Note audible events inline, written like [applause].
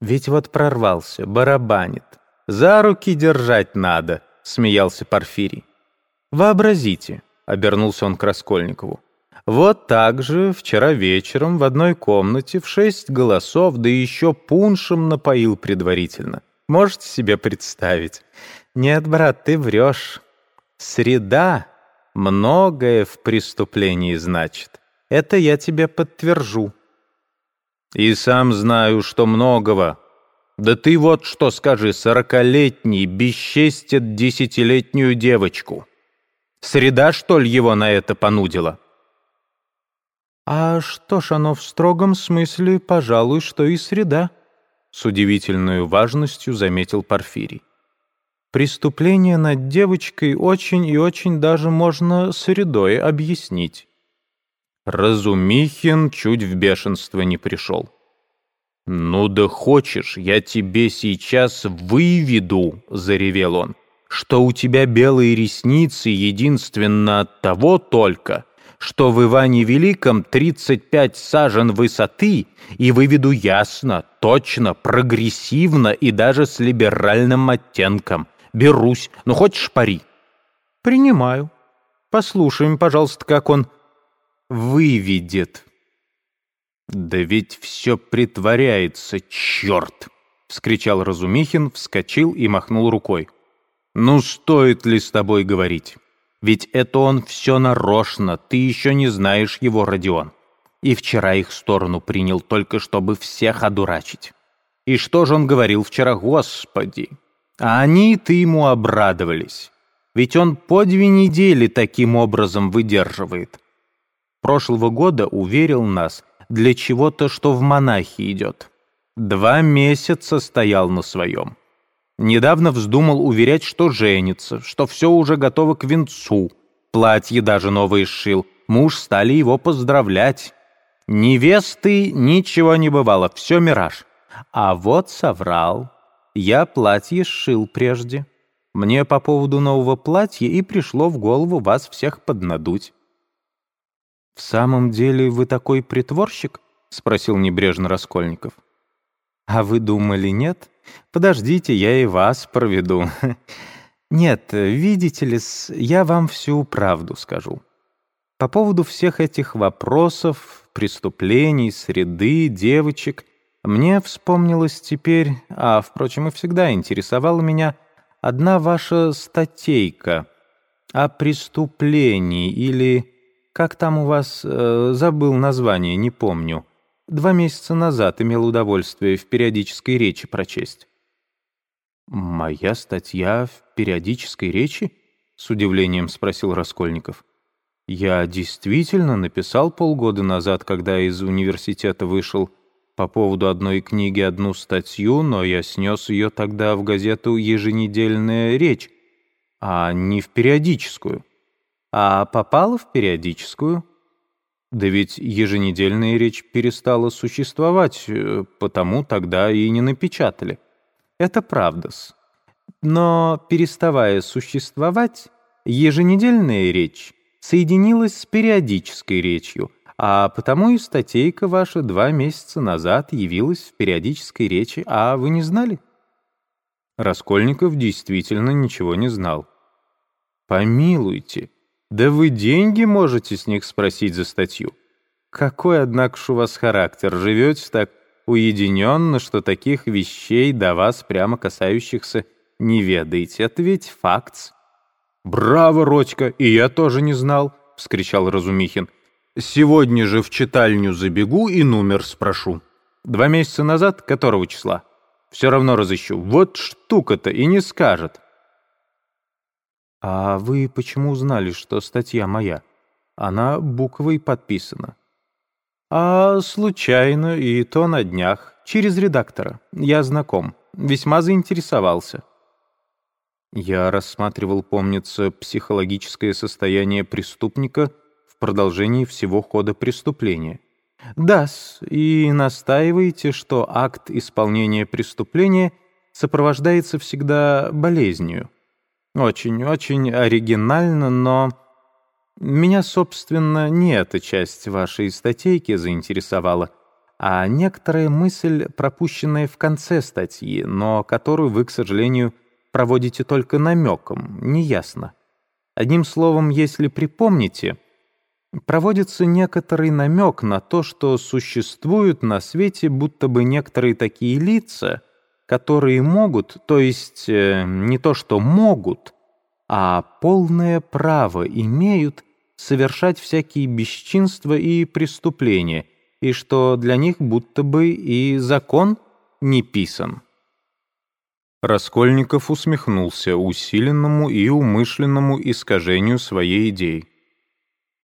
Ведь вот прорвался, барабанит. За руки держать надо, смеялся Порфирий. Вообразите, обернулся он к Раскольникову. Вот так же вчера вечером в одной комнате в шесть голосов, да еще пуншем напоил предварительно. Можете себе представить? Нет, брат, ты врешь. Среда многое в преступлении значит. Это я тебе подтвержу. И сам знаю, что многого. Да ты вот что скажи, сорокалетний бесчестит десятилетнюю девочку. Среда, что ли, его на это понудила? А что ж, оно в строгом смысле, пожалуй, что и среда, с удивительной важностью заметил Порфирий. Преступление над девочкой очень и очень даже можно средой объяснить. Разумихин чуть в бешенство не пришел. «Ну да хочешь, я тебе сейчас выведу», — заревел он, «что у тебя белые ресницы единственно от того только, что в Иване Великом 35 сажен высоты, и выведу ясно, точно, прогрессивно и даже с либеральным оттенком. Берусь, ну хочешь пари?» «Принимаю. Послушаем, пожалуйста, как он выведет». «Да ведь все притворяется, черт!» — вскричал Разумихин, вскочил и махнул рукой. «Ну, стоит ли с тобой говорить? Ведь это он все нарочно, ты еще не знаешь его, Родион. И вчера их сторону принял только, чтобы всех одурачить. И что же он говорил вчера, господи? А они-то ему обрадовались. Ведь он по две недели таким образом выдерживает. Прошлого года уверил нас, для чего-то, что в монахи идет. Два месяца стоял на своем. Недавно вздумал уверять, что женится, что все уже готово к венцу. Платье даже новое сшил. Муж стали его поздравлять. Невесты ничего не бывало, все мираж. А вот соврал. Я платье сшил прежде. Мне по поводу нового платья и пришло в голову вас всех поднадуть. «В самом деле вы такой притворщик?» — спросил небрежно Раскольников. «А вы думали, нет? Подождите, я и вас проведу. [laughs] Нет, видите ли, я вам всю правду скажу. По поводу всех этих вопросов, преступлений, среды, девочек, мне вспомнилось теперь, а, впрочем, и всегда интересовала меня, одна ваша статейка о преступлении или как там у вас, э, забыл название, не помню. Два месяца назад имел удовольствие в периодической речи прочесть». «Моя статья в периодической речи?» — с удивлением спросил Раскольников. «Я действительно написал полгода назад, когда из университета вышел по поводу одной книги одну статью, но я снес ее тогда в газету «Еженедельная речь», а не в периодическую а попала в периодическую. Да ведь еженедельная речь перестала существовать, э, потому тогда и не напечатали. Это правда-с. Но, переставая существовать, еженедельная речь соединилась с периодической речью, а потому и статейка ваша два месяца назад явилась в периодической речи, а вы не знали? Раскольников действительно ничего не знал. «Помилуйте», да вы деньги можете с них спросить за статью. Какой, однако у вас характер? Живете так уединенно, что таких вещей до вас, прямо касающихся, не ведаете. Это ведь факт. «Браво, Родька, и я тоже не знал», — вскричал Разумихин. «Сегодня же в читальню забегу и номер спрошу. Два месяца назад, которого числа? Все равно разыщу. Вот штука-то и не скажет». «А вы почему узнали, что статья моя? Она буквой подписана». «А случайно, и то на днях, через редактора. Я знаком, весьма заинтересовался». Я рассматривал, помнится, психологическое состояние преступника в продолжении всего хода преступления. Да-с, и настаиваете, что акт исполнения преступления сопровождается всегда болезнью. Очень-очень оригинально, но... Меня, собственно, не эта часть вашей статейки заинтересовала, а некоторая мысль, пропущенная в конце статьи, но которую вы, к сожалению, проводите только намеком, неясно. Одним словом, если припомните, проводится некоторый намек на то, что существуют на свете будто бы некоторые такие лица, которые могут, то есть э, не то что могут, а полное право имеют совершать всякие бесчинства и преступления, и что для них будто бы и закон не писан. Раскольников усмехнулся усиленному и умышленному искажению своей идеи.